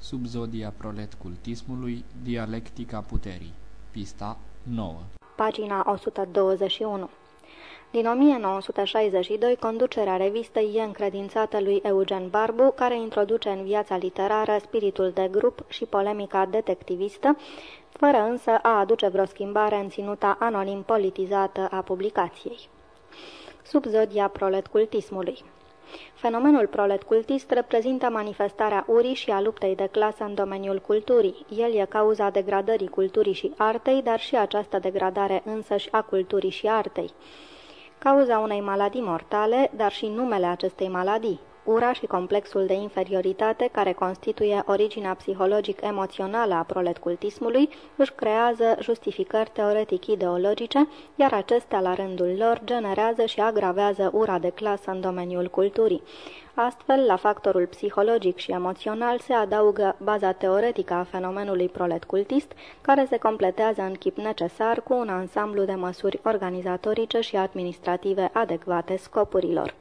Subzodia prolet cultismului, dialectica puterii. Pista 9 Pagina 121 din 1962, conducerea revistei e încredințată lui Eugen Barbu, care introduce în viața literară spiritul de grup și polemica detectivistă, fără însă a aduce vreo schimbare în ținuta anonim politizată a publicației. Subzodia proletcultismului Fenomenul proletcultist reprezintă manifestarea urii și a luptei de clasă în domeniul culturii. El e cauza degradării culturii și artei, dar și această degradare însăși a culturii și artei. Cauza unei maladii mortale, dar și numele acestei maladii. Ura și complexul de inferioritate care constituie originea psihologic-emoțională a proletcultismului își creează justificări teoretic-ideologice, iar acestea la rândul lor generează și agravează ura de clasă în domeniul culturii. Astfel, la factorul psihologic și emoțional se adaugă baza teoretică a fenomenului proletcultist, care se completează în chip necesar cu un ansamblu de măsuri organizatorice și administrative adecvate scopurilor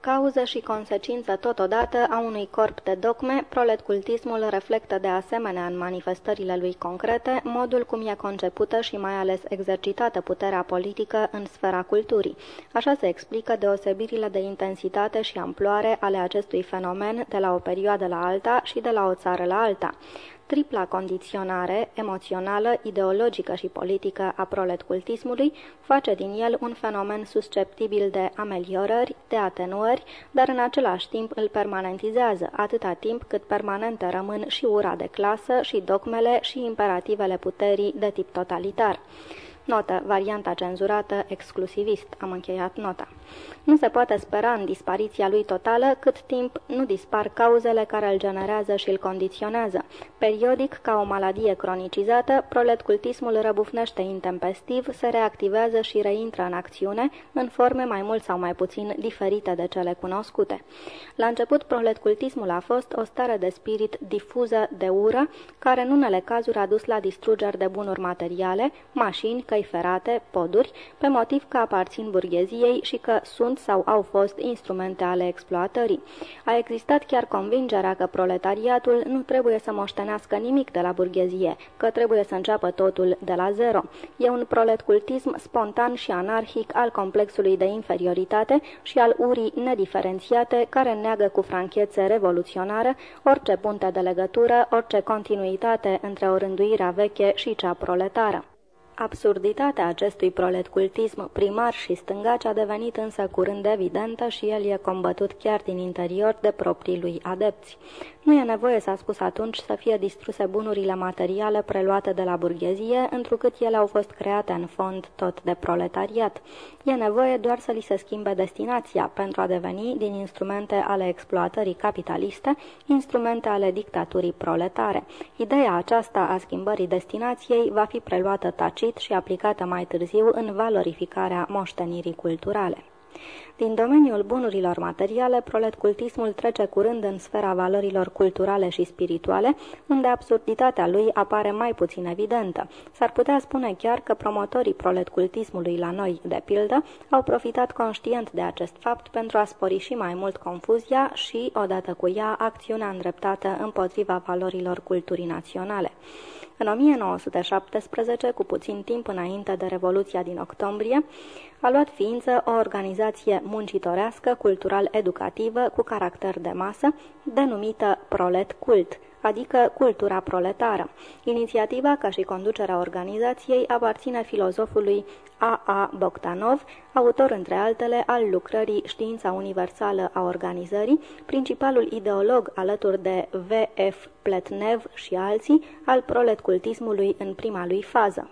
cauză și consecință totodată a unui corp de dogme, proletcultismul reflectă de asemenea în manifestările lui concrete modul cum e concepută și mai ales exercitată puterea politică în sfera culturii. Așa se explică deosebirile de intensitate și amploare ale acestui fenomen de la o perioadă la alta și de la o țară la alta. Tripla condiționare emoțională, ideologică și politică a proletcultismului face din el un fenomen susceptibil de ameliorări, de atenuări, dar în același timp îl permanentizează, atâta timp cât permanente rămân și ura de clasă și dogmele și imperativele puterii de tip totalitar. Notă, varianta cenzurată, exclusivist. Am încheiat nota. Nu se poate spera în dispariția lui totală cât timp nu dispar cauzele care îl generează și îl condiționează. Periodic, ca o maladie cronicizată, proletcultismul răbufnește intempestiv, se reactivează și reintră în acțiune, în forme mai mult sau mai puțin diferite de cele cunoscute. La început, proletcultismul a fost o stare de spirit difuză de ură, care în unele cazuri a dus la distrugeri de bunuri materiale, mașini, căi ferate, poduri, pe motiv că aparțin burgheziei și că sunt sau au fost instrumente ale exploatării. A existat chiar convingerea că proletariatul nu trebuie să moștenească nimic de la burghezie, că trebuie să înceapă totul de la zero. E un proletcultism spontan și anarhic al complexului de inferioritate și al urii nediferențiate care neagă cu franchețe revoluționară orice punte de legătură, orice continuitate între o rânduire veche și cea proletară. Absurditatea acestui proletcultism primar și stângaci a devenit însă curând evidentă și el e combătut chiar din interior de proprii lui adepți. Nu e nevoie, s-a spus atunci, să fie distruse bunurile materiale preluate de la burghezie, întrucât ele au fost create în fond tot de proletariat. E nevoie doar să li se schimbe destinația pentru a deveni, din instrumente ale exploatării capitaliste, instrumente ale dictaturii proletare. Ideea aceasta a schimbării destinației va fi preluată tacit și aplicată mai târziu în valorificarea moștenirii culturale. Din domeniul bunurilor materiale, proletcultismul trece curând în sfera valorilor culturale și spirituale, unde absurditatea lui apare mai puțin evidentă. S-ar putea spune chiar că promotorii proletcultismului la noi, de pildă, au profitat conștient de acest fapt pentru a spori și mai mult confuzia și, odată cu ea, acțiunea îndreptată împotriva valorilor culturii naționale. În 1917, cu puțin timp înainte de Revoluția din octombrie, a luat ființă o organizație muncitorească, cultural-educativă, cu caracter de masă, denumită Prolet Cult, adică cultura proletară. Inițiativa, ca și conducerea organizației, aparține filozofului A. A. Bogdanov, autor între altele al lucrării Știința Universală a Organizării, principalul ideolog alături de V. F. Pletnev și alții al proletcultismului în prima lui fază.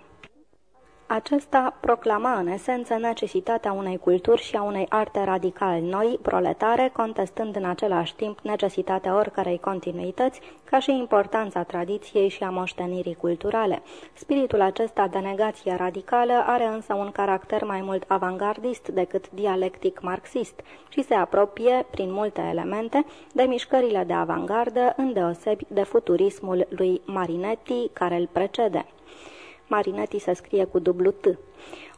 Acesta proclama în esență necesitatea unei culturi și a unei arte radical noi, proletare, contestând în același timp necesitatea oricărei continuități, ca și importanța tradiției și a moștenirii culturale. Spiritul acesta de negație radicală are însă un caracter mai mult avangardist decât dialectic marxist și se apropie, prin multe elemente, de mișcările de avangardă, îndeosebi de futurismul lui Marinetti, care îl precede. Marinetti se scrie cu dublu T.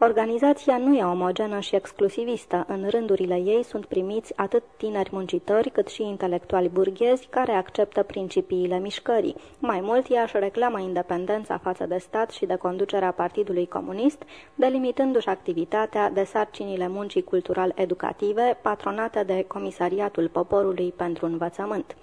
Organizația nu e omogenă și exclusivistă. În rândurile ei sunt primiți atât tineri muncitori cât și intelectuali burghezi care acceptă principiile mișcării. Mai mult, ea își reclamă independența față de stat și de conducerea Partidului Comunist, delimitându-și activitatea de sarcinile muncii cultural-educative patronate de Comisariatul Poporului pentru Învățământ.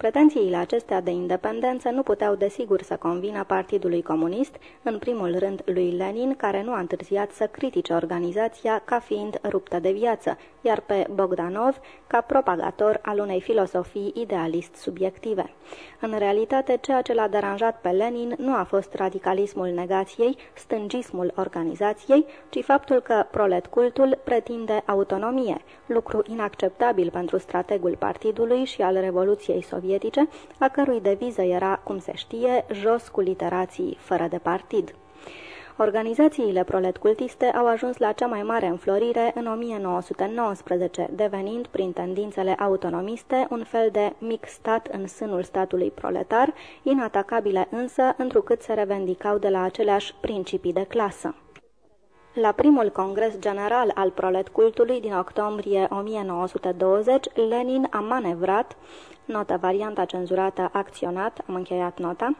Pretențiile acestea de independență nu puteau desigur să convină Partidului Comunist, în primul rând lui Lenin, care nu a întârziat să critique organizația ca fiind ruptă de viață, iar pe Bogdanov ca propagator al unei filosofii idealist subiective. În realitate, ceea ce l-a deranjat pe Lenin nu a fost radicalismul negației, stângismul organizației, ci faptul că proletcultul pretinde autonomie, lucru inacceptabil pentru strategul partidului și al Revoluției Sovietice, a cărui deviză era, cum se știe, jos cu literații fără de partid. Organizațiile proletcultiste au ajuns la cea mai mare înflorire în 1919, devenind, prin tendințele autonomiste, un fel de mic stat în sânul statului proletar, inatacabile însă, întrucât se revendicau de la aceleași principii de clasă. La primul congres general al proletcultului din octombrie 1920, Lenin a manevrat, notă varianta cenzurată acționat, am încheiat nota,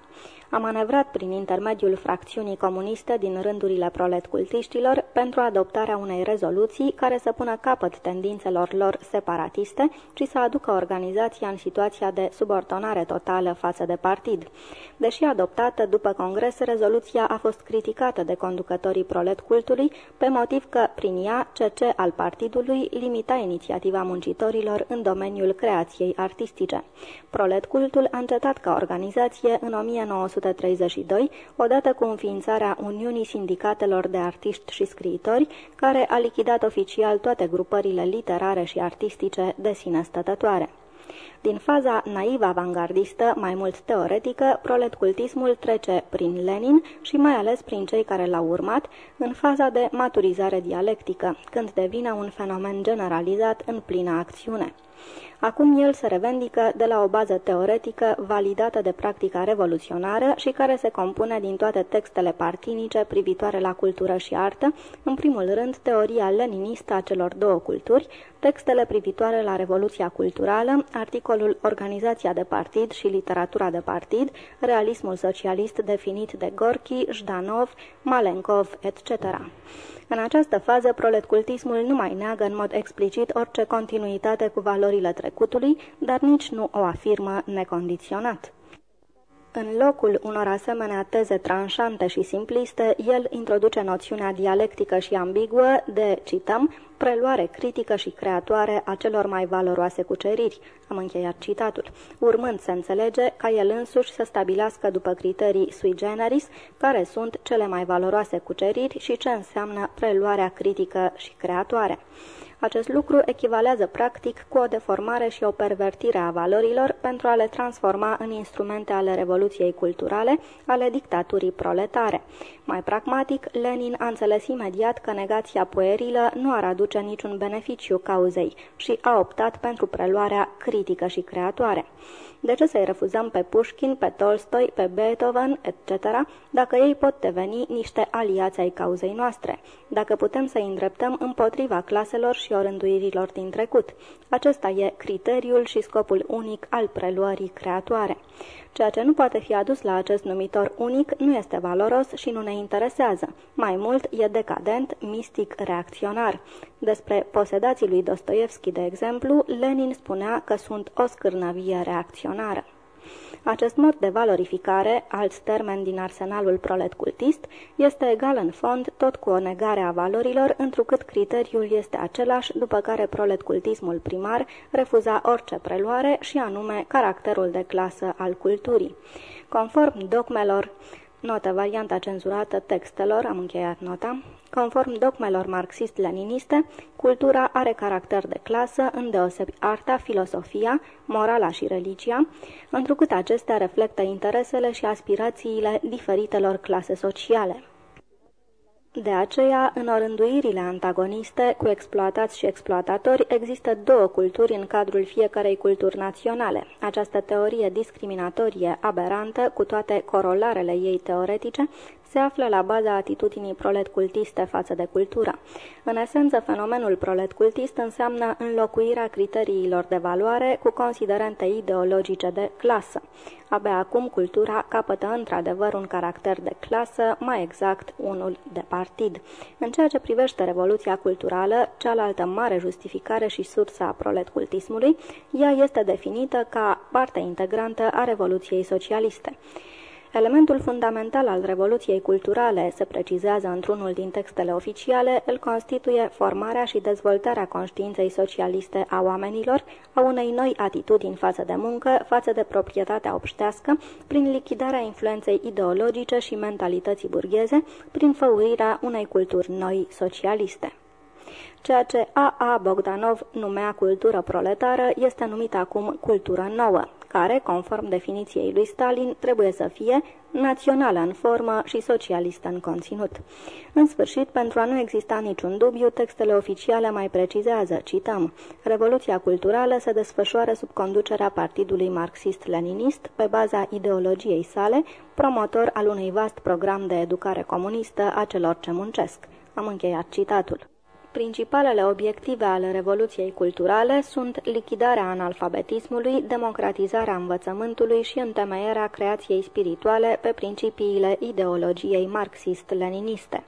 a manevrat prin intermediul fracțiunii comuniste din rândurile proletcultiștilor pentru adoptarea unei rezoluții care să pună capăt tendințelor lor separatiste și să aducă organizația în situația de subordonare totală față de partid. Deși adoptată după congres, rezoluția a fost criticată de conducătorii proletcultului pe motiv că, prin ea, CC al partidului limita inițiativa muncitorilor în domeniul creației artistice. Proletcultul a încetat ca organizație în 1900 1932, odată cu înființarea Uniunii Sindicatelor de Artiști și Scriitori, care a lichidat oficial toate grupările literare și artistice de sine stătătoare. Din faza naiv avangardistă, mai mult teoretică, proletcultismul trece prin Lenin și mai ales prin cei care l-au urmat, în faza de maturizare dialectică, când devine un fenomen generalizat în plină acțiune. Acum el se revendică de la o bază teoretică validată de practica revoluționară și care se compune din toate textele partinice privitoare la cultură și artă, în primul rând teoria leninistă a celor două culturi, textele privitoare la Revoluția Culturală, articolul Organizația de partid și literatura de partid, realismul socialist definit de Gorki, Jdanov, Malenkov, etc. În această fază, proletcultismul nu mai neagă în mod explicit orice continuitate cu valorile trecutului, dar nici nu o afirmă necondiționat. În locul unor asemenea teze tranșante și simpliste, el introduce noțiunea dialectică și ambiguă de, cităm, preluare critică și creatoare a celor mai valoroase cuceriri, am încheiat citatul, urmând să înțelege ca el însuși să stabilească după criterii sui generis care sunt cele mai valoroase cuceriri și ce înseamnă preluarea critică și creatoare. Acest lucru echivalează practic cu o deformare și o pervertire a valorilor pentru a le transforma în instrumente ale revoluției culturale, ale dictaturii proletare. Mai pragmatic, Lenin a înțeles imediat că negația puerilă nu ar aduce niciun beneficiu cauzei și a optat pentru preluarea critică și creatoare. De ce să-i refuzăm pe Pushkin, pe Tolstoi, pe Beethoven, etc., dacă ei pot deveni niște aliați ai cauzei noastre, dacă putem să-i îndreptăm împotriva claselor și orânduirilor din trecut? Acesta e criteriul și scopul unic al preluării creatoare. Ceea ce nu poate fi adus la acest numitor unic nu este valoros și nu ne interesează. Mai mult, e decadent, mistic, reacționar. Despre posedații lui Dostoevski, de exemplu, Lenin spunea că sunt o scârnăvie reacționară. Acest mod de valorificare, alt termen din arsenalul prolet cultist, este egal în fond tot cu o negare a valorilor, întrucât criteriul este același, după care proletcultismul primar refuza orice preluare și anume caracterul de clasă al culturii. Conform dogmelor Notă varianta cenzurată textelor, am încheiat nota. Conform dogmelor marxist-leniniste, cultura are caracter de clasă, îndeosebi arta, filosofia, morala și religia, întrucât acestea reflectă interesele și aspirațiile diferitelor clase sociale. De aceea, în orânduirile antagoniste cu exploatați și exploatatori, există două culturi în cadrul fiecarei culturi naționale. Această teorie discriminatorie aberantă, cu toate corolarele ei teoretice, se află la baza atitudinii prolet-cultiste față de cultură. În esență, fenomenul prolet-cultist înseamnă înlocuirea criteriilor de valoare cu considerente ideologice de clasă. Abia acum cultura capătă într-adevăr un caracter de clasă, mai exact unul de partid. În ceea ce privește revoluția culturală, cealaltă mare justificare și sursa a proletcultismului, ea este definită ca parte integrantă a revoluției socialiste. Elementul fundamental al revoluției culturale, se precizează într-unul din textele oficiale, îl constituie formarea și dezvoltarea conștiinței socialiste a oamenilor, a unei noi atitudini față de muncă, față de proprietatea obștească, prin lichidarea influenței ideologice și mentalității burgheze, prin făurirea unei culturi noi socialiste. Ceea ce A. A. Bogdanov numea cultură proletară este numit acum cultură nouă care, conform definiției lui Stalin, trebuie să fie națională în formă și socialistă în conținut. În sfârșit, pentru a nu exista niciun dubiu, textele oficiale mai precizează, cităm, Revoluția culturală se desfășoară sub conducerea Partidului Marxist-Leninist pe baza ideologiei sale, promotor al unui vast program de educare comunistă a celor ce muncesc. Am încheiat citatul. Principalele obiective ale Revoluției culturale sunt lichidarea analfabetismului, democratizarea învățământului și întemeierea creației spirituale pe principiile ideologiei marxist-leniniste.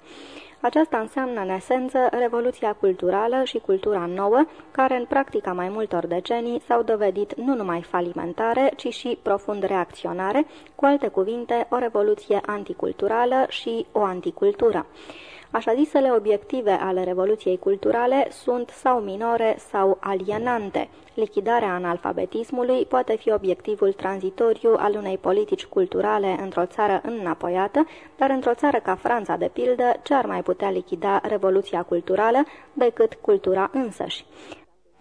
Aceasta înseamnă, în esență, revoluția culturală și cultura nouă, care în practica mai multor decenii s-au dovedit nu numai falimentare, ci și profund reacționare, cu alte cuvinte, o revoluție anticulturală și o anticultură. Așa zisele obiective ale Revoluției culturale sunt sau minore sau alienante. Lichidarea analfabetismului poate fi obiectivul tranzitoriu al unei politici culturale într-o țară înapoiată, dar într-o țară ca Franța, de pildă, ce ar mai putea lichida Revoluția culturală decât cultura însăși?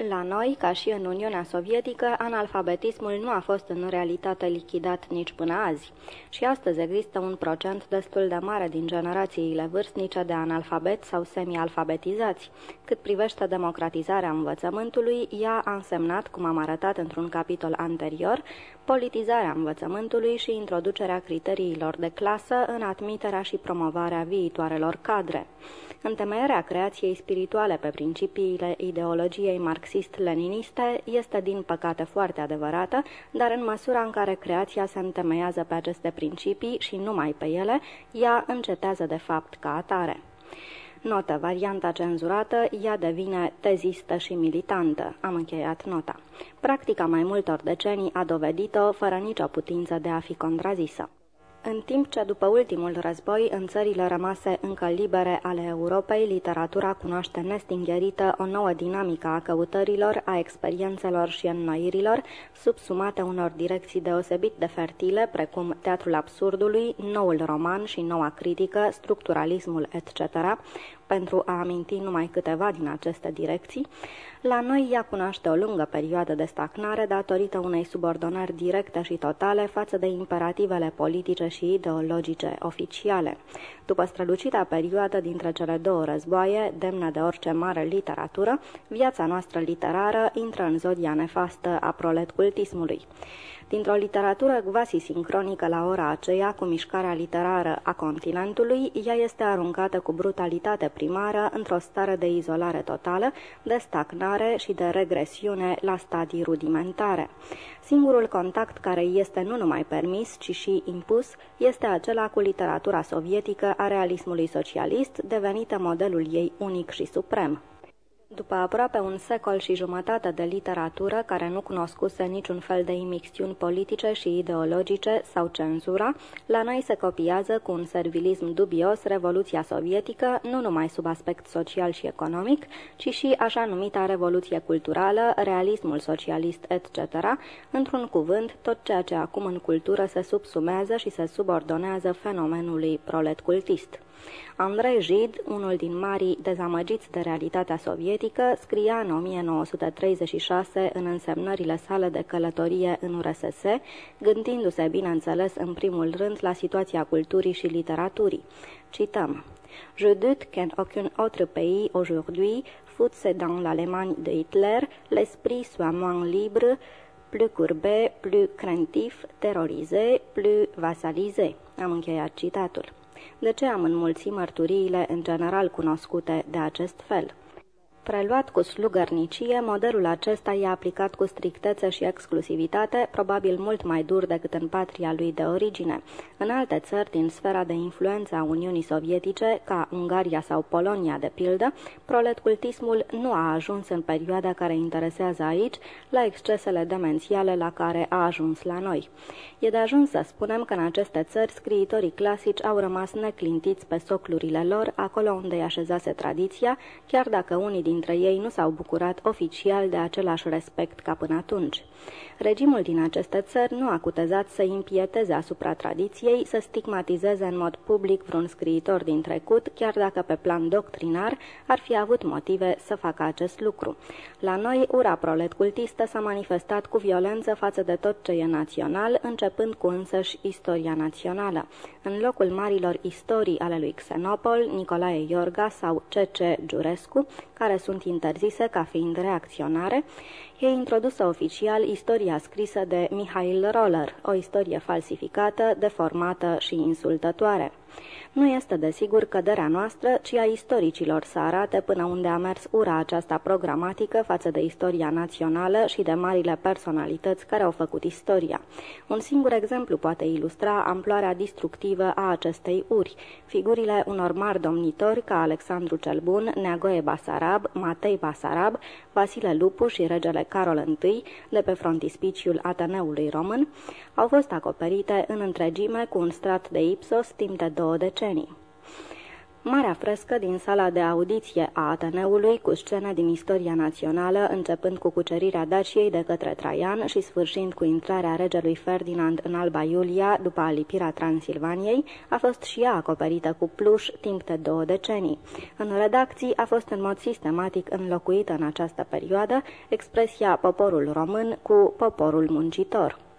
La noi, ca și în Uniunea Sovietică, analfabetismul nu a fost în realitate lichidat nici până azi. Și astăzi există un procent destul de mare din generațiile vârstnice de analfabet sau semi-alfabetizați. Cât privește democratizarea învățământului, ea a însemnat, cum am arătat într-un capitol anterior, politizarea învățământului și introducerea criteriilor de clasă în admiterea și promovarea viitoarelor cadre. Întemeierea creației spirituale pe principiile ideologiei marxist-leniniste este din păcate foarte adevărată, dar în măsura în care creația se întemeiază pe aceste principii și numai pe ele, ea încetează de fapt ca atare. Notă. Varianta cenzurată, ea devine tezistă și militantă. Am încheiat nota. Practica mai multor decenii a dovedit-o fără nicio putință de a fi contrazisă. În timp ce după ultimul război, în țările rămase încă libere ale Europei, literatura cunoaște nestingherită o nouă dinamică a căutărilor, a experiențelor și înnoirilor, subsumate unor direcții deosebit de fertile, precum teatrul absurdului, noul roman și noua critică, structuralismul, etc., pentru a aminti numai câteva din aceste direcții, la noi ea cunoaște o lungă perioadă de stagnare datorită unei subordonări directe și totale față de imperativele politice și ideologice oficiale. După strălucita perioadă dintre cele două războaie, demnă de orice mare literatură, viața noastră literară intră în zodia nefastă a proletcultismului. Dintr-o literatură quasi sincronică la ora aceea cu mișcarea literară a continentului, ea este aruncată cu brutalitate primară într-o stare de izolare totală, de stagnare și de regresiune la stadii rudimentare. Singurul contact care este nu numai permis, ci și impus, este acela cu literatura sovietică a realismului socialist, devenită modelul ei unic și suprem. După aproape un secol și jumătate de literatură care nu cunoscuse niciun fel de imixtiuni politice și ideologice sau cenzura, la noi se copiază cu un servilism dubios Revoluția Sovietică, nu numai sub aspect social și economic, ci și așa numita Revoluție Culturală, realismul socialist, etc., într-un cuvânt, tot ceea ce acum în cultură se subsumează și se subordonează fenomenului prolet cultist. Andrei Gide, unul din marii dezamăgiți de realitatea sovietică, scria în 1936 în însemnările sale de călătorie în URSS, gândindu-se, bineînțeles, în primul rând la situația culturii și literaturii. Cităm. Je doute qu'en aucun autre pays aujourd'hui, foutse dans l'Allemagne de Hitler, l'esprit soit moins libre, plus courbé, plus craintif, terorisé, plus vassalisé. Am încheiat citatul. De ce am înmulțit mărturiile în general cunoscute de acest fel? Preluat cu slugărnicie, modelul acesta e aplicat cu strictețe și exclusivitate, probabil mult mai dur decât în patria lui de origine. În alte țări din sfera de influență a Uniunii Sovietice, ca Ungaria sau Polonia de pildă, proletcultismul nu a ajuns în perioada care interesează aici la excesele demențiale la care a ajuns la noi. E de ajuns să spunem că în aceste țări scriitorii clasici au rămas neclintiți pe soclurile lor, acolo unde i așezase tradiția, chiar dacă unii dintre ei nu s-au bucurat oficial de același respect ca până atunci. Regimul din aceste țări nu a cutezat să impieteze asupra tradiției, să stigmatizeze în mod public vreun scriitor din trecut, chiar dacă pe plan doctrinar ar fi avut motive să facă acest lucru. La noi, ura prolet cultistă s-a manifestat cu violență față de tot ce e național, începând cu însăși istoria națională. În locul marilor istorii ale lui Xenopol, Nicolae Iorga sau C.C. Giurescu, care sunt interzise ca fiind reacționare, e introdusă oficial istoria scrisă de Mihail Roller, o istorie falsificată, deformată și insultătoare. Nu este desigur căderea noastră, ci a istoricilor să arate până unde a mers ura aceasta programatică față de istoria națională și de marile personalități care au făcut istoria. Un singur exemplu poate ilustra amploarea distructivă a acestei uri. Figurile unor mari domnitori ca Alexandru cel Bun, Neagoe Basarab, Matei Basarab, Vasile Lupu și regele Carol I, de pe frontispiciul Ateneului Român, au fost acoperite în întregime cu un strat de ipsos timp de două decenii. Marea frescă din sala de audiție a Ateneului, cu scene din istoria națională, începând cu cucerirea Daciei de către Traian și sfârșind cu intrarea regelui Ferdinand în Alba Iulia după alipirea Transilvaniei, a fost și ea acoperită cu pluș timp de două decenii. În redacții a fost în mod sistematic înlocuită în această perioadă expresia poporul român cu poporul muncitor.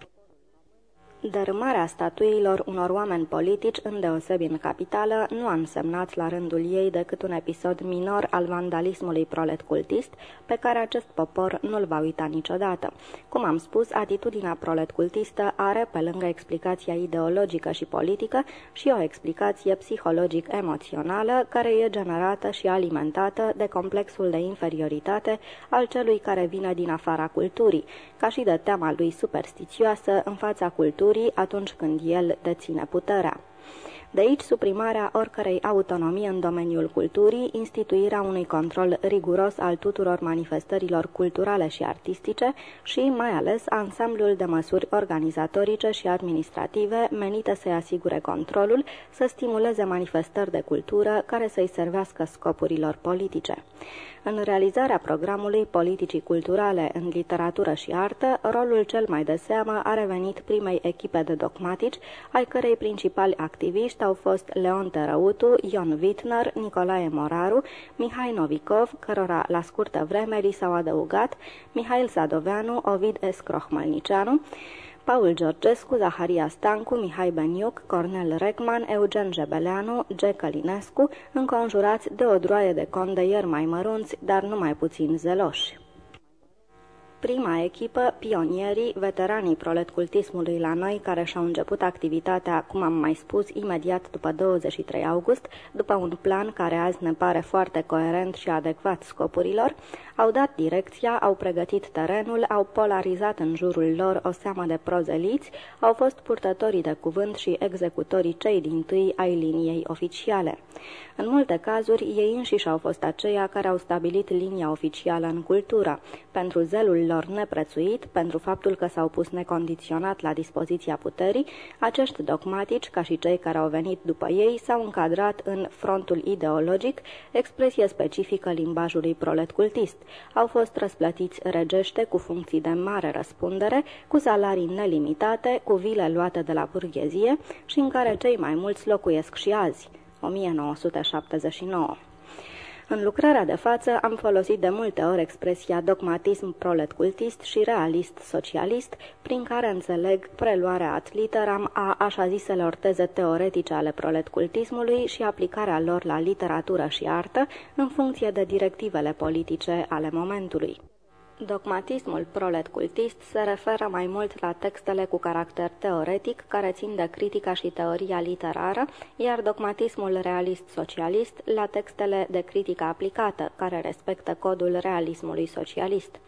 Dărâmarea statuilor unor oameni politici, îndeosebi în capitală, nu a însemnat la rândul ei decât un episod minor al vandalismului proletcultist, pe care acest popor nu-l va uita niciodată. Cum am spus, atitudinea proletcultistă are, pe lângă explicația ideologică și politică, și o explicație psihologic-emoțională, care e generată și alimentată de complexul de inferioritate al celui care vine din afara culturii, ca și de teama lui superstițioasă în fața culturii culturii atunci când el deține puterea. De aici suprimarea oricărei autonomii în domeniul culturii, instituirea unui control riguros al tuturor manifestărilor culturale și artistice și, mai ales, ansamblul de măsuri organizatorice și administrative menite să-i asigure controlul, să stimuleze manifestări de cultură care să-i servească scopurilor politice. În realizarea programului politicii culturale în literatură și artă, rolul cel mai de seamă a revenit primei echipe de dogmatici, ai cărei principali activiști au fost Leon Tărăutu, Ion Wittner, Nicolae Moraru, Mihai Novikov, cărora la scurtă vreme li s-au adăugat Mihail Sadoveanu, Ovid S. Crohmălnicianu, Paul Georgescu, Zaharia Stancu, Mihai Beniuc, Cornel Regman, Eugen Jebeleanu, G. Călinescu, înconjurați de o droaie de condeieri mai mărunți, dar nu mai puțin zeloși. Prima echipă, pionierii, veteranii proletcultismului la noi, care și-au început activitatea, cum am mai spus, imediat după 23 august, după un plan care azi ne pare foarte coerent și adecvat scopurilor, au dat direcția, au pregătit terenul, au polarizat în jurul lor o seamă de prozeliți, au fost purtătorii de cuvânt și executorii cei din tâi ai liniei oficiale. În multe cazuri, ei înșiși au fost aceia care au stabilit linia oficială în cultură, pentru zelul lor neprețuit, pentru faptul că s-au pus necondiționat la dispoziția puterii, acești dogmatici, ca și cei care au venit după ei, s-au încadrat în frontul ideologic, expresie specifică limbajului prolet cultist. Au fost răsplătiți regește cu funcții de mare răspundere, cu salarii nelimitate, cu vile luate de la burghezie și în care cei mai mulți locuiesc și azi. 1979 în lucrarea de față am folosit de multe ori expresia dogmatism proletcultist și realist socialist, prin care înțeleg preluarea ad literam a așa ziselor teze teoretice ale proletcultismului și aplicarea lor la literatură și artă în funcție de directivele politice ale momentului. Dogmatismul prolet-cultist se referă mai mult la textele cu caracter teoretic, care țin de critica și teoria literară, iar dogmatismul realist-socialist la textele de critică aplicată, care respectă codul realismului socialist.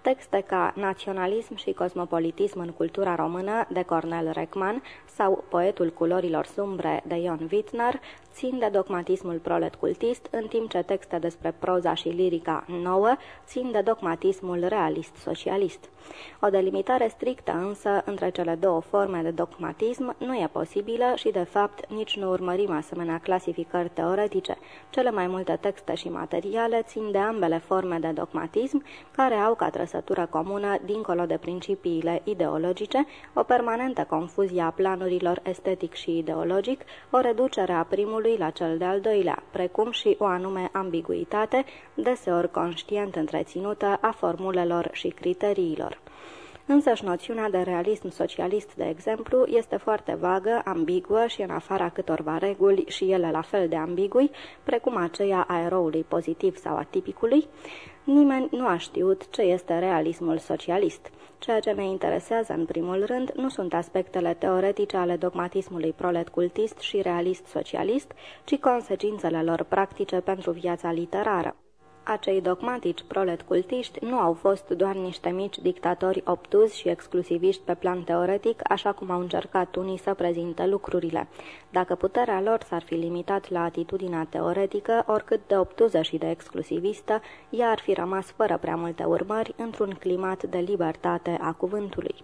Texte ca Naționalism și cosmopolitism în cultura română de Cornel Reckman sau Poetul culorilor sumbre de Ion Wittner țin de dogmatismul prolet cultist, în timp ce texte despre proza și lirica nouă țin de dogmatismul realist-socialist. O delimitare strictă însă între cele două forme de dogmatism nu e posibilă și, de fapt, nici nu urmărim asemenea clasificări teoretice. Cele mai multe texte și materiale țin de ambele forme de dogmatism, care au ca trăsătură comună, dincolo de principiile ideologice, o permanentă confuzie a planurilor estetic și ideologic, o reducere a primului la cel de-al doilea, precum și o anume ambiguitate, deseori conștient întreținută a formulelor și criteriilor. Însăși noțiunea de realism socialist, de exemplu, este foarte vagă, ambiguă și în afara câtorva reguli și ele la fel de ambigui, precum aceea a eroului pozitiv sau a tipicului, nimeni nu a știut ce este realismul socialist. Ceea ce ne interesează în primul rând nu sunt aspectele teoretice ale dogmatismului prolet-cultist și realist-socialist, ci consecințele lor practice pentru viața literară. Acei dogmatici prolet-cultiști nu au fost doar niște mici dictatori obtuzi și exclusiviști pe plan teoretic, așa cum au încercat unii să prezinte lucrurile. Dacă puterea lor s-ar fi limitat la atitudinea teoretică, oricât de obtuză și de exclusivistă, ea ar fi rămas fără prea multe urmări într-un climat de libertate a cuvântului.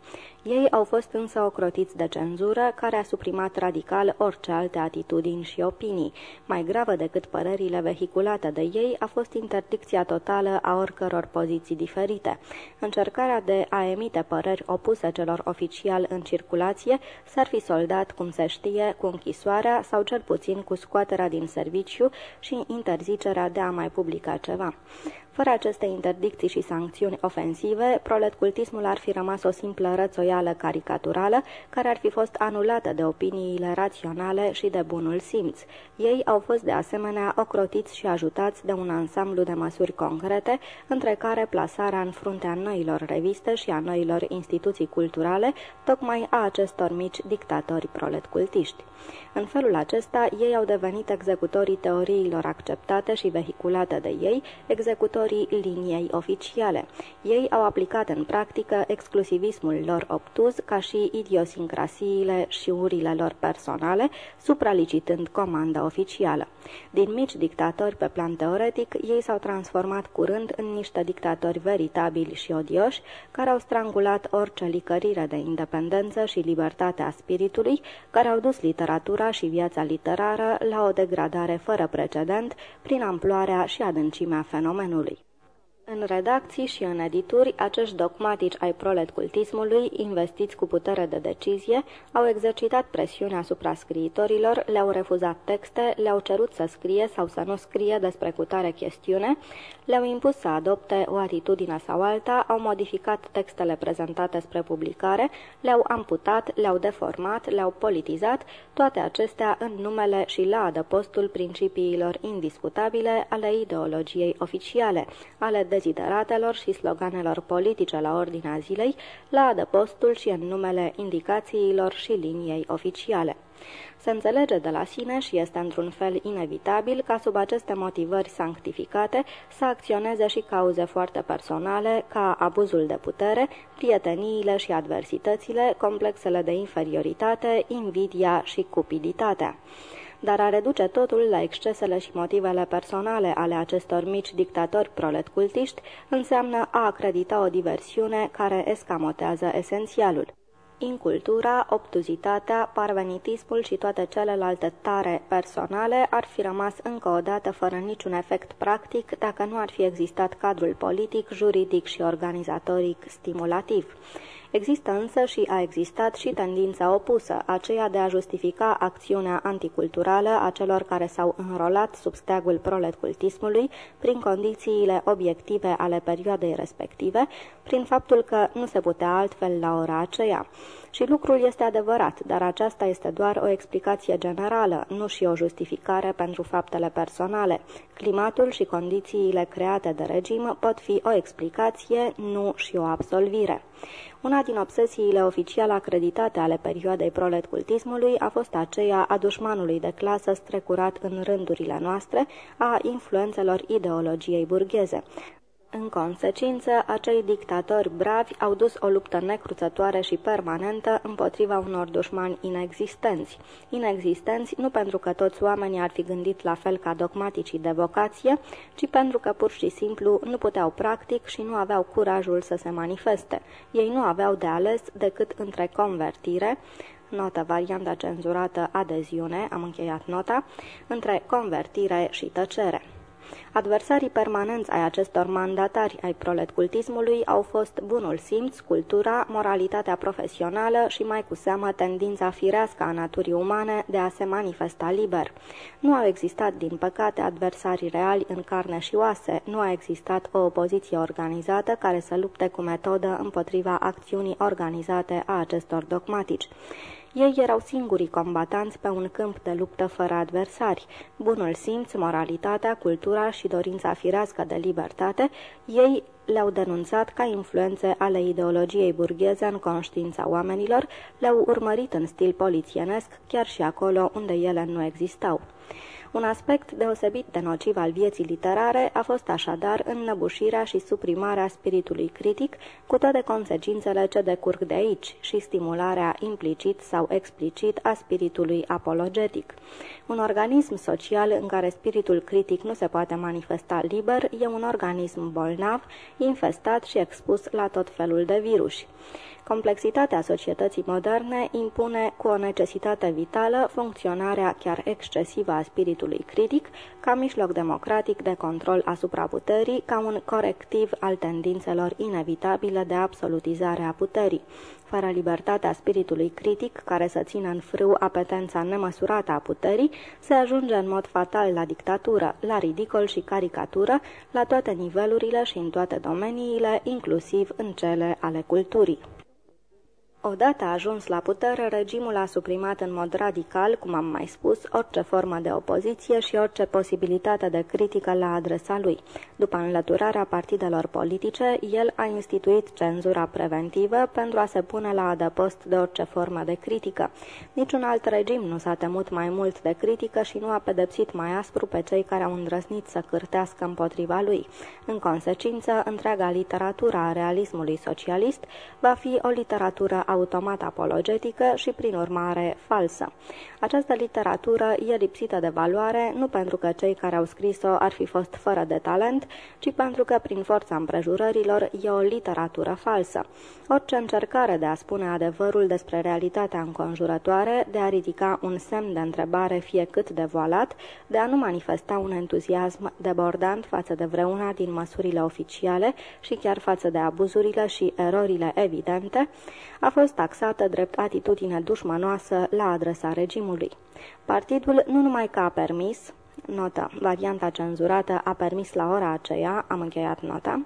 Ei au fost însă ocrotiți de cenzură, care a suprimat radical orice alte atitudini și opinii. Mai gravă decât părerile vehiculate de ei a fost interdicția totală a oricăror poziții diferite. Încercarea de a emite păreri opuse celor oficial în circulație s-ar fi soldat, cum se știe, cu închisoarea sau cel puțin cu scoaterea din serviciu și interzicerea de a mai publica ceva. Fără aceste interdicții și sancțiuni ofensive, proletcultismul ar fi rămas o simplă rățoială caricaturală, care ar fi fost anulată de opiniile raționale și de bunul simț. Ei au fost de asemenea ocrotiți și ajutați de un ansamblu de măsuri concrete, între care plasarea în fruntea noilor reviste și a noilor instituții culturale, tocmai a acestor mici dictatori proletcultiști. În felul acesta, ei au devenit executorii teoriilor acceptate și vehiculate de ei, executorii liniei oficiale. Ei au aplicat în practică exclusivismul lor obtuz ca și idiosincrasiile și urile lor personale, supralicitând comanda oficială. Din mici dictatori pe plan teoretic, ei s-au transformat curând în niște dictatori veritabili și odioși, care au strangulat orice licărire de independență și libertate a spiritului, care au dus literatura și viața literară la o degradare fără precedent prin amploarea și adâncimea fenomenului. În redacții și în edituri, acești dogmatici ai proletcultismului, investiți cu putere de decizie, au exercitat presiune asupra scriitorilor, le-au refuzat texte, le-au cerut să scrie sau să nu scrie despre cutare chestiune, le-au impus să adopte o atitudine sau alta, au modificat textele prezentate spre publicare, le-au amputat, le-au deformat, le-au politizat, toate acestea în numele și la adăpostul principiilor indiscutabile ale ideologiei oficiale, ale dezideratelor și sloganelor politice la ordinea zilei, la adăpostul și în numele indicațiilor și liniei oficiale. Se înțelege de la sine și este într-un fel inevitabil ca sub aceste motivări sanctificate să acționeze și cauze foarte personale ca abuzul de putere, prieteniile și adversitățile, complexele de inferioritate, invidia și cupiditatea dar a reduce totul la excesele și motivele personale ale acestor mici dictatori proletcultiști înseamnă a acredita o diversiune care escamotează esențialul. Incultura, obtuzitatea, parvenitismul și toate celelalte tare personale ar fi rămas încă o dată fără niciun efect practic dacă nu ar fi existat cadrul politic, juridic și organizatoric stimulativ. Există însă și a existat și tendința opusă, aceea de a justifica acțiunea anticulturală a celor care s-au înrolat sub steagul proletcultismului prin condițiile obiective ale perioadei respective, prin faptul că nu se putea altfel la ora aceea. Și lucrul este adevărat, dar aceasta este doar o explicație generală, nu și o justificare pentru faptele personale. Climatul și condițiile create de regim pot fi o explicație, nu și o absolvire. Una din obsesiile oficial acreditate ale perioadei proletcultismului a fost aceea a dușmanului de clasă strecurat în rândurile noastre, a influențelor ideologiei burgheze. În consecință, acei dictatori bravi au dus o luptă necruțătoare și permanentă împotriva unor dușmani inexistenți. Inexistenți nu pentru că toți oamenii ar fi gândit la fel ca dogmaticii de vocație, ci pentru că pur și simplu nu puteau practic și nu aveau curajul să se manifeste. Ei nu aveau de ales decât între convertire, notă varianta cenzurată adeziune, am încheiat nota, între convertire și tăcere. Adversarii permanenți ai acestor mandatari ai proletcultismului au fost bunul simț, cultura, moralitatea profesională și mai cu seamă tendința firească a naturii umane de a se manifesta liber. Nu au existat, din păcate, adversarii reali în carne și oase, nu a existat o opoziție organizată care să lupte cu metodă împotriva acțiunii organizate a acestor dogmatici. Ei erau singurii combatanți pe un câmp de luptă fără adversari. Bunul simț, moralitatea, cultura și dorința firească de libertate, ei le-au denunțat ca influențe ale ideologiei burgheze în conștiința oamenilor, le-au urmărit în stil polițienesc, chiar și acolo unde ele nu existau. Un aspect deosebit de nociv al vieții literare a fost așadar înnăbușirea și suprimarea spiritului critic, cu toate consecințele ce decurg de aici și stimularea implicit sau explicit a spiritului apologetic. Un organism social în care spiritul critic nu se poate manifesta liber e un organism bolnav, infestat și expus la tot felul de virus. Complexitatea societății moderne impune cu o necesitate vitală funcționarea chiar excesivă a spiritului critic ca mijloc democratic de control asupra puterii, ca un corectiv al tendințelor inevitabile de absolutizare a puterii. Fără libertatea spiritului critic, care să țină în frâu apetența nemăsurată a puterii, se ajunge în mod fatal la dictatură, la ridicol și caricatură, la toate nivelurile și în toate domeniile, inclusiv în cele ale culturii. Odată ajuns la putere, regimul a suprimat în mod radical, cum am mai spus, orice formă de opoziție și orice posibilitate de critică la adresa lui. După înlăturarea partidelor politice, el a instituit cenzura preventivă pentru a se pune la adăpost de orice formă de critică. Niciun alt regim nu s-a temut mai mult de critică și nu a pedepsit mai aspru pe cei care au îndrăznit să cârtească împotriva lui. În consecință, întreaga literatură a realismului socialist va fi o literatură automat apologetică și, prin urmare, falsă. Această literatură e lipsită de valoare nu pentru că cei care au scris-o ar fi fost fără de talent, ci pentru că, prin forța împrejurărilor, e o literatură falsă. Orice încercare de a spune adevărul despre realitatea înconjurătoare, de a ridica un semn de întrebare fie cât de voalat, de a nu manifesta un entuziasm debordant față de vreuna din măsurile oficiale și chiar față de abuzurile și erorile evidente, a fost taxată drept atitudine dușmanoasă la adresa regimului. Partidul nu numai că a permis, notă, varianta cenzurată a permis la ora aceea, am încheiat nota,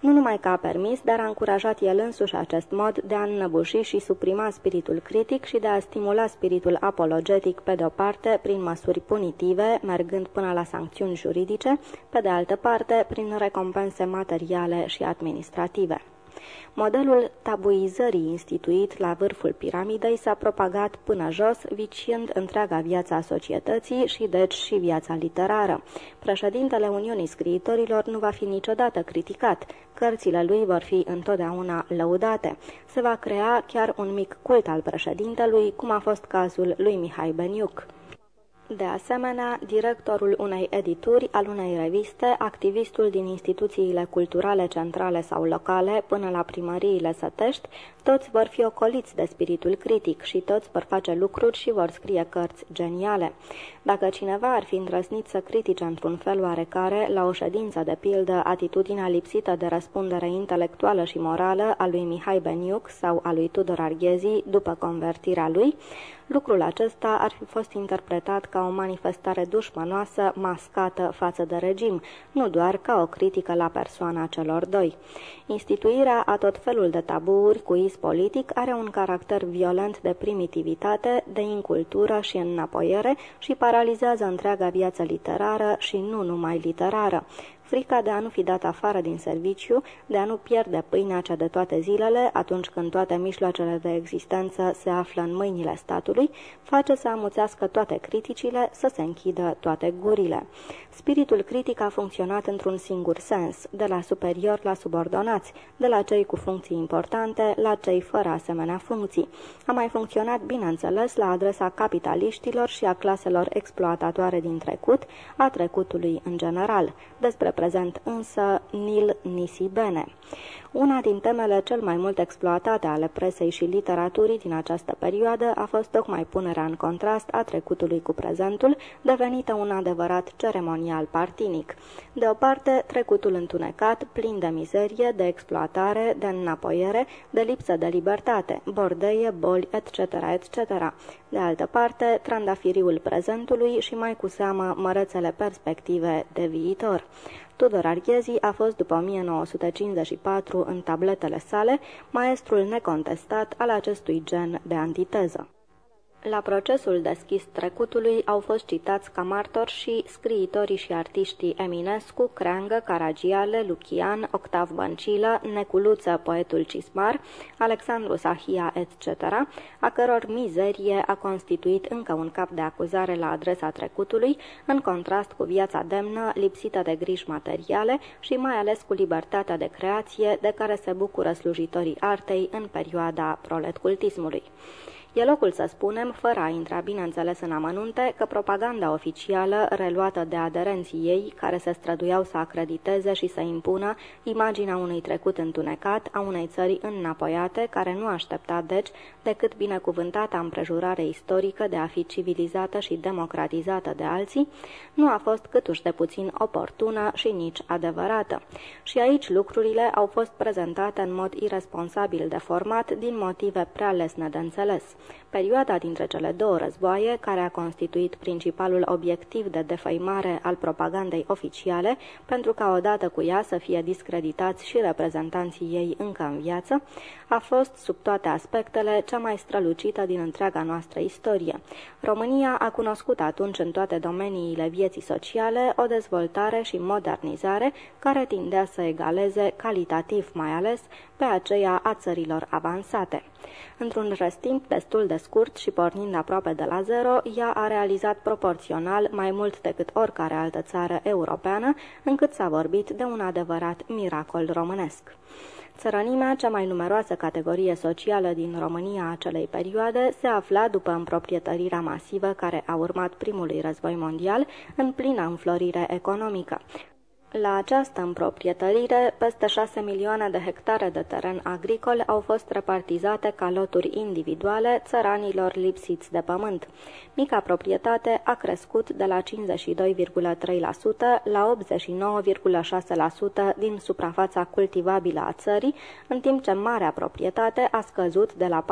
nu numai că a permis, dar a încurajat el însuși acest mod de a înnăbuși și suprima spiritul critic și de a stimula spiritul apologetic pe de-o parte prin măsuri punitive, mergând până la sancțiuni juridice, pe de altă parte prin recompense materiale și administrative. Modelul tabuizării instituit la vârful piramidei s-a propagat până jos, viciind întreaga viața a societății și deci și viața literară. Președintele Uniunii Scriitorilor nu va fi niciodată criticat, cărțile lui vor fi întotdeauna lăudate. Se va crea chiar un mic cult al președintelui, cum a fost cazul lui Mihai Beniuc. De asemenea, directorul unei edituri, al unei reviste, activistul din instituțiile culturale centrale sau locale până la primăriile sătești, toți vor fi ocoliți de spiritul critic și toți vor face lucruri și vor scrie cărți geniale. Dacă cineva ar fi îndrăznit să critique într-un fel oarecare, la o ședință de pildă, atitudinea lipsită de răspundere intelectuală și morală a lui Mihai Beniuc sau a lui Tudor Arghezi după convertirea lui, lucrul acesta ar fi fost interpretat ca ca o manifestare dușmănoasă mascată față de regim, nu doar ca o critică la persoana celor doi. Instituirea a tot felul de tabuuri cu iz politic are un caracter violent de primitivitate, de incultură și înapoiere și paralizează întreaga viață literară și nu numai literară frica de a nu fi dat afară din serviciu, de a nu pierde pâinea cea de toate zilele atunci când toate mijloacele de existență se află în mâinile statului, face să amuțească toate criticile, să se închidă toate gurile. Spiritul critic a funcționat într-un singur sens, de la superior la subordonați, de la cei cu funcții importante la cei fără asemenea funcții. A mai funcționat, bineînțeles, la adresa capitaliștilor și a claselor exploatatoare din trecut, a trecutului în general. Despre prezent însă nil nisi bene. Una din temele cel mai mult exploatate ale presei și literaturii din această perioadă a fost tocmai punerea în contrast a trecutului cu prezentul, devenită un adevărat ceremonial partinic. De o parte, trecutul întunecat, plin de mizerie, de exploatare, de înapoiere, de lipsă de libertate, bordeie, boli, etc., etc. De altă parte, trandafiriul prezentului și mai cu seamă mărețele perspective de viitor. Tudor Arghezi a fost după 1954 în tabletele sale maestrul necontestat al acestui gen de antiteză. La procesul deschis trecutului au fost citați ca martori și scriitorii și artiștii Eminescu, Creangă, Caragiale, Lucian, Octav Băncilă, Neculuță, poetul Cismar, Alexandru Sahia, etc., a căror mizerie a constituit încă un cap de acuzare la adresa trecutului, în contrast cu viața demnă, lipsită de griji materiale și mai ales cu libertatea de creație de care se bucură slujitorii artei în perioada proletcultismului. E locul să spunem, fără a intra bineînțeles în amănunte, că propaganda oficială, reluată de aderenții ei, care se străduiau să acrediteze și să impună imaginea unui trecut întunecat, a unei țări înapoiate, care nu aștepta, deci, decât binecuvântata împrejurare istorică de a fi civilizată și democratizată de alții, nu a fost câtuși de puțin oportună și nici adevărată. Și aici lucrurile au fost prezentate în mod irresponsabil de format din motive prea lesne de înțeles. Perioada dintre cele două războaie, care a constituit principalul obiectiv de defăimare al propagandei oficiale, pentru ca odată cu ea să fie discreditați și reprezentanții ei încă în viață, a fost, sub toate aspectele, cea mai strălucită din întreaga noastră istorie. România a cunoscut atunci în toate domeniile vieții sociale o dezvoltare și modernizare care tindea să egaleze, calitativ mai ales, pe aceea a țărilor avansate. Într-un răstimp destul de scurt și pornind aproape de la zero, ea a realizat proporțional mai mult decât oricare altă țară europeană, încât s-a vorbit de un adevărat miracol românesc. Țărănimea, cea mai numeroasă categorie socială din România acelei perioade, se afla după împroprietărirea masivă care a urmat primului război mondial în plină înflorire economică. La această împroprietărire, peste 6 milioane de hectare de teren agricol au fost repartizate ca loturi individuale țăranilor lipsiți de pământ. Mica proprietate a crescut de la 52,3% la 89,6% din suprafața cultivabilă a țării, în timp ce marea proprietate a scăzut de la 47,7%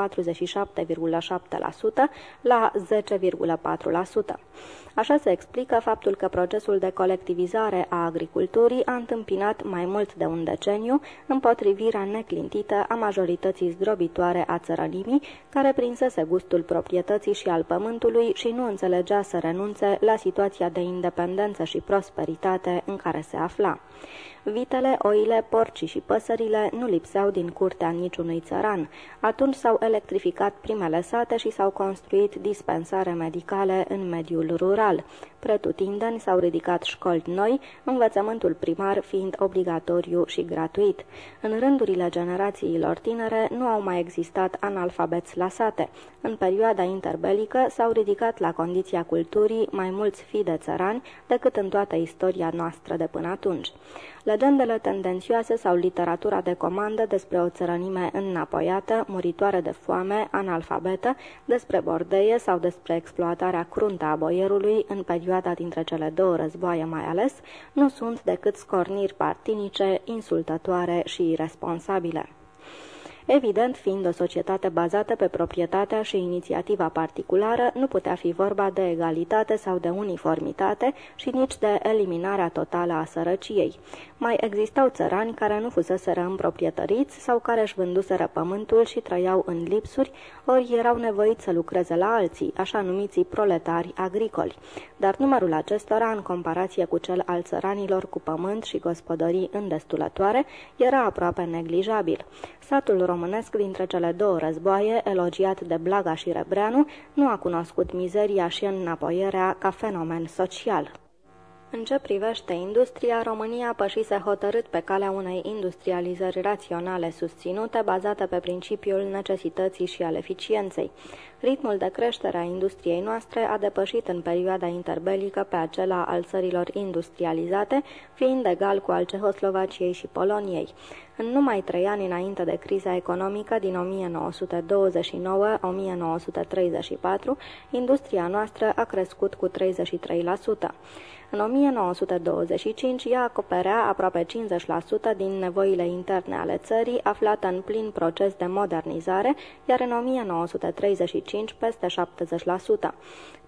la 10,4%. Așa se explică faptul că procesul de colectivizare a agriculturii a întâmpinat mai mult de un deceniu împotrivirea neclintită a majorității zdrobitoare a țărănimii, care prinsese gustul proprietății și al pământului și nu înțelegea să renunțe la situația de independență și prosperitate în care se afla. Vitele, oile, porcii și păsările nu lipseau din curtea niciunui țăran. Atunci s-au electrificat primele sate și s-au construit dispensare medicale în mediul rural. Pretutindeni s-au ridicat școli noi, învățământul primar fiind obligatoriu și gratuit. În rândurile generațiilor tinere nu au mai existat analfabeți la sate. În perioada interbelică s-au ridicat la condiția culturii mai mulți fii de țărani decât în toată istoria noastră de până atunci. Legendele tendențioase sau literatura de comandă despre o țărănime înapoiată, muritoare de foame, analfabetă, despre bordeie sau despre exploatarea cruntă a boierului în perioada dintre cele două războaie mai ales, nu sunt decât scorniri partinice, insultătoare și irresponsabile. Evident, fiind o societate bazată pe proprietatea și inițiativa particulară, nu putea fi vorba de egalitate sau de uniformitate și nici de eliminarea totală a sărăciei. Mai existau țărani care nu fuseseră împroprietăriți sau care își vânduseră pământul și trăiau în lipsuri, ori erau nevoiți să lucreze la alții, așa numiții proletari agricoli. Dar numărul acestora, în comparație cu cel al țăranilor cu pământ și gospodării îndestulătoare, era aproape neglijabil. Satul românesc dintre cele două războaie, elogiat de Blaga și Rebreanu, nu a cunoscut mizeria și înapoierea ca fenomen social. În ce privește industria, România pășise hotărât pe calea unei industrializări raționale susținute, bazate pe principiul necesității și al eficienței. Ritmul de creștere a industriei noastre a depășit în perioada interbelică pe acela al țărilor industrializate, fiind egal cu al Cehoslovaciei și Poloniei. În numai trei ani înainte de criza economică din 1929-1934, industria noastră a crescut cu 33%. În 1925, ea acoperea aproape 50% din nevoile interne ale țării, aflată în plin proces de modernizare, iar în 1935 peste 70%.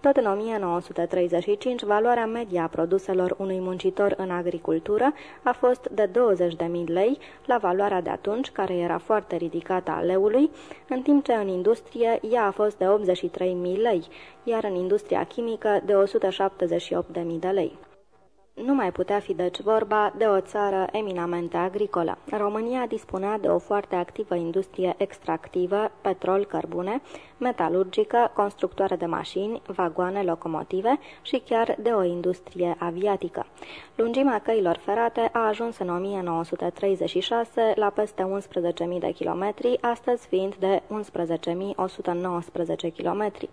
Tot în 1935, valoarea media a produselor unui muncitor în agricultură a fost de 20.000 lei, la valoarea de atunci, care era foarte ridicată a leului, în timp ce în industrie ea a fost de 83.000 lei, iar în industria chimică de 178.000 de lei. Nu mai putea fi deci vorba de o țară eminamente agricolă. România dispunea de o foarte activă industrie extractivă, petrol, cărbune, metalurgică, constructoare de mașini, vagoane, locomotive și chiar de o industrie aviatică. Lungimea căilor ferate a ajuns în 1936 la peste 11.000 de kilometri, astăzi fiind de 11.119 kilometri.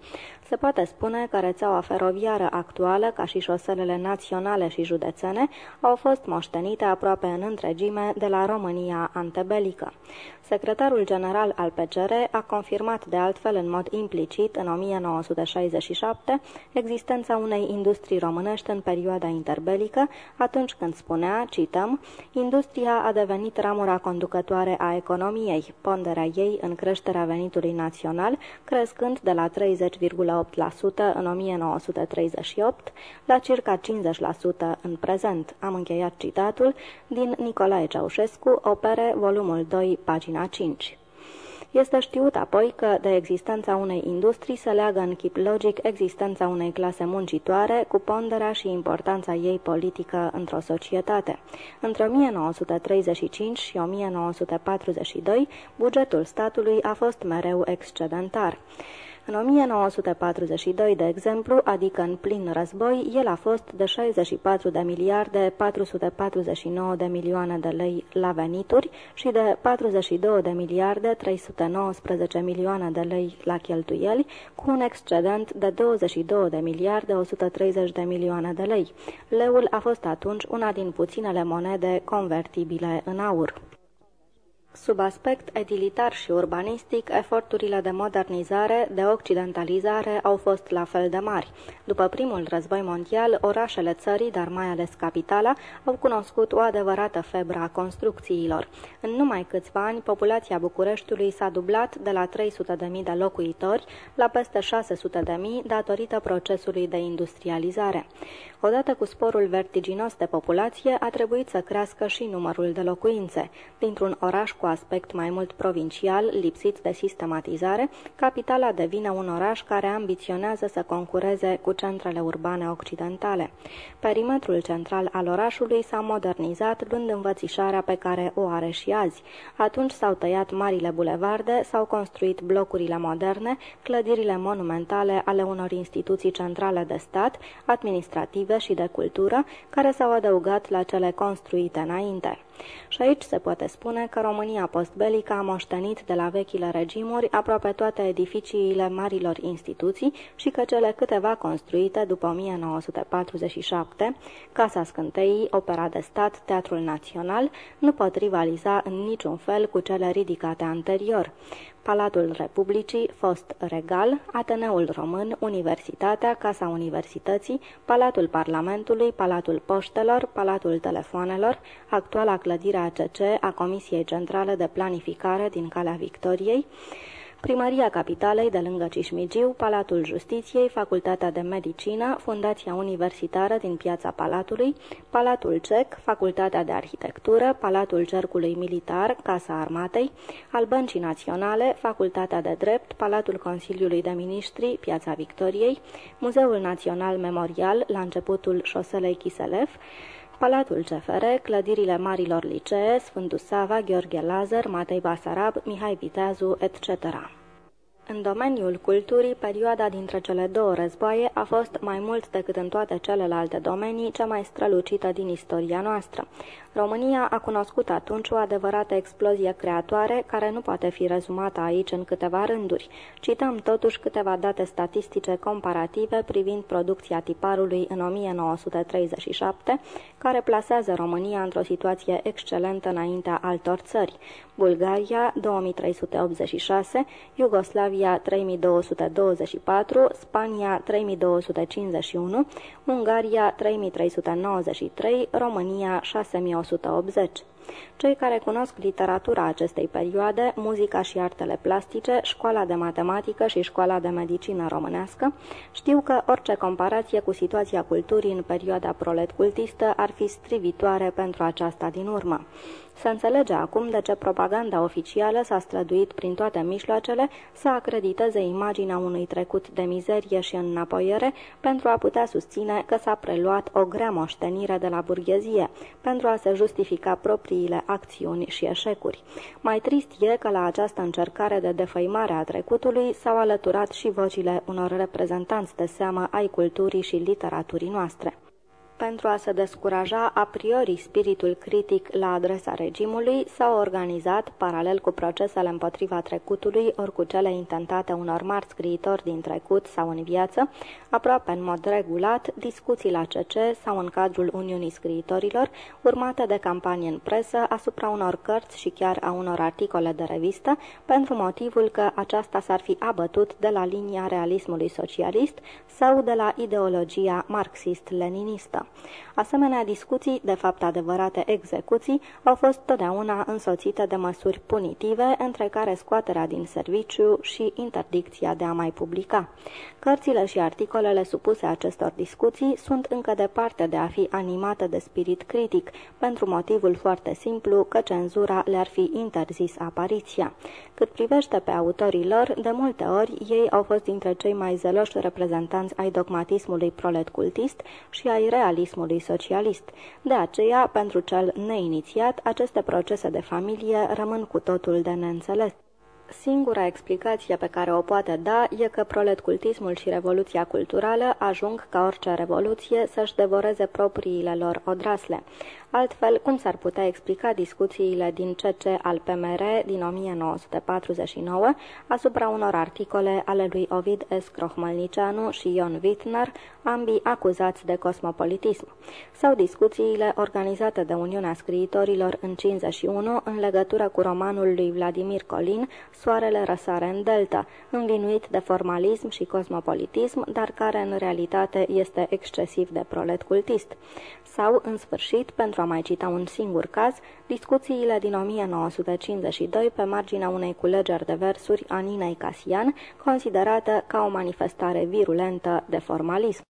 Se poate spune că rețeaua feroviară actuală, ca și șoselele naționale și județene, au fost moștenite aproape în întregime de la România antebelică. Secretarul general al PCR a confirmat de altfel în mod implicit în 1967 existența unei industrii românești în perioada interbelică, atunci când spunea, cităm, industria a devenit ramura conducătoare a economiei, ponderea ei în creșterea venitului național, crescând de la 30,8% în 1938 la circa 50% în prezent. Am încheiat citatul din Nicolae Ceaușescu, opere, volumul 2, pagina 5. Este știut apoi că de existența unei industrii se leagă în chip logic existența unei clase muncitoare cu ponderea și importanța ei politică într-o societate. Între 1935 și 1942, bugetul statului a fost mereu excedentar. În 1942, de exemplu, adică în plin război, el a fost de 64 de miliarde 449 de milioane de lei la venituri și de 42 de miliarde 319 milioane de lei la cheltuieli, cu un excedent de 22 de miliarde 130 de milioane de lei. Leul a fost atunci una din puținele monede convertibile în aur. Sub aspect edilitar și urbanistic, eforturile de modernizare, de occidentalizare au fost la fel de mari. După primul război mondial, orașele țării, dar mai ales capitala, au cunoscut o adevărată febră a construcțiilor. În numai câțiva ani, populația Bucureștiului s-a dublat de la 300.000 de locuitori la peste 600.000 datorită procesului de industrializare. Odată cu sporul vertiginos de populație, a trebuit să crească și numărul de locuințe. Dintr-un oraș cu aspect mai mult provincial, lipsit de sistematizare, capitala devine un oraș care ambiționează să concureze cu centrele urbane occidentale. Perimetrul central al orașului s-a modernizat luând învățișarea pe care o are și azi. Atunci s-au tăiat marile bulevarde, s-au construit blocurile moderne, clădirile monumentale ale unor instituții centrale de stat, administrative și de cultură, care s-au adăugat la cele construite înainte. Și aici se poate spune că România postbelică a moștenit de la vechile regimuri aproape toate edificiile marilor instituții și că cele câteva construite după 1947, Casa Scânteii, Opera de Stat, Teatrul Național, nu pot rivaliza în niciun fel cu cele ridicate anterior. Palatul Republicii, fost regal, Ateneul Român, Universitatea, Casa Universității, Palatul Parlamentului, Palatul Poștelor, Palatul Telefoanelor, actuala clădire ACC a Comisiei Centrale de Planificare din Calea Victoriei, Primăria Capitalei de lângă Cismigiu, Palatul Justiției, Facultatea de Medicină, Fundația Universitară din Piața Palatului, Palatul Cec, Facultatea de Arhitectură, Palatul Cercului Militar, Casa Armatei, al Băncii Naționale, Facultatea de Drept, Palatul Consiliului de Ministri, Piața Victoriei, Muzeul Național Memorial, la începutul șoselei Chiselef, Palatul CFR, clădirile marilor licee, Sfântul Sava, Gheorghe Lazar, Matei Basarab, Mihai Viteazu, etc. În domeniul culturii, perioada dintre cele două războaie a fost mai mult decât în toate celelalte domenii cea mai strălucită din istoria noastră. România a cunoscut atunci o adevărată explozie creatoare care nu poate fi rezumată aici în câteva rânduri. Cităm totuși câteva date statistice comparative privind producția tiparului în 1937, care plasează România într-o situație excelentă înaintea altor țări. Bulgaria 2386, Iugoslavia 3224, Spania 3251, Ungaria 3393, România 6180. Cei care cunosc literatura acestei perioade, muzica și artele plastice, școala de matematică și școala de medicină românească, știu că orice comparație cu situația culturii în perioada prolet-cultistă ar fi strivitoare pentru aceasta din urmă. Se înțelege acum de ce propaganda oficială s-a străduit prin toate mijloacele să acrediteze imaginea unui trecut de mizerie și înapoiere pentru a putea susține că s-a preluat o grea moștenire de la burghezie, pentru a se justifica propriile acțiuni și eșecuri. Mai trist e că la această încercare de defăimare a trecutului s-au alăturat și vocile unor reprezentanți de seamă ai culturii și literaturii noastre. Pentru a se descuraja a priori spiritul critic la adresa regimului, s-au organizat, paralel cu procesele împotriva trecutului, ori cu cele intentate unor marți scriitori din trecut sau în viață, aproape în mod regulat, discuții la CC sau în cadrul Uniunii Scriitorilor, urmate de campanii în presă asupra unor cărți și chiar a unor articole de revistă, pentru motivul că aceasta s-ar fi abătut de la linia realismului socialist sau de la ideologia marxist-leninistă. Asemenea discuții, de fapt adevărate execuții, au fost totdeauna însoțite de măsuri punitive, între care scoaterea din serviciu și interdicția de a mai publica. Cărțile și articolele supuse acestor discuții sunt încă departe de a fi animate de spirit critic, pentru motivul foarte simplu că cenzura le-ar fi interzis apariția. Cât privește pe autorii lor, de multe ori ei au fost dintre cei mai zeloși reprezentanți ai dogmatismului prolet cultist și ai real realismului socialist. De aceea, pentru cel neinițiat, aceste procese de familie rămân cu totul de neînțeles. Singura explicație pe care o poate da e că proletcultismul și revoluția culturală ajung ca orice revoluție să-și devoreze propriile lor odrasle. Altfel, cum s-ar putea explica discuțiile din CC al PMR din 1949 asupra unor articole ale lui Ovid S. Crohmălnicianu și Ion Wittner, ambii acuzați de cosmopolitism, sau discuțiile organizate de Uniunea Scriitorilor în 51 în legătură cu romanul lui Vladimir Colin, Soarele răsare în delta, învinuit de formalism și cosmopolitism, dar care în realitate este excesiv de prolet cultist. Sau, în sfârșit, pentru a mai cita un singur caz, discuțiile din 1952 pe marginea unei culegeri de versuri a Ninei Casian, considerată ca o manifestare virulentă de formalism.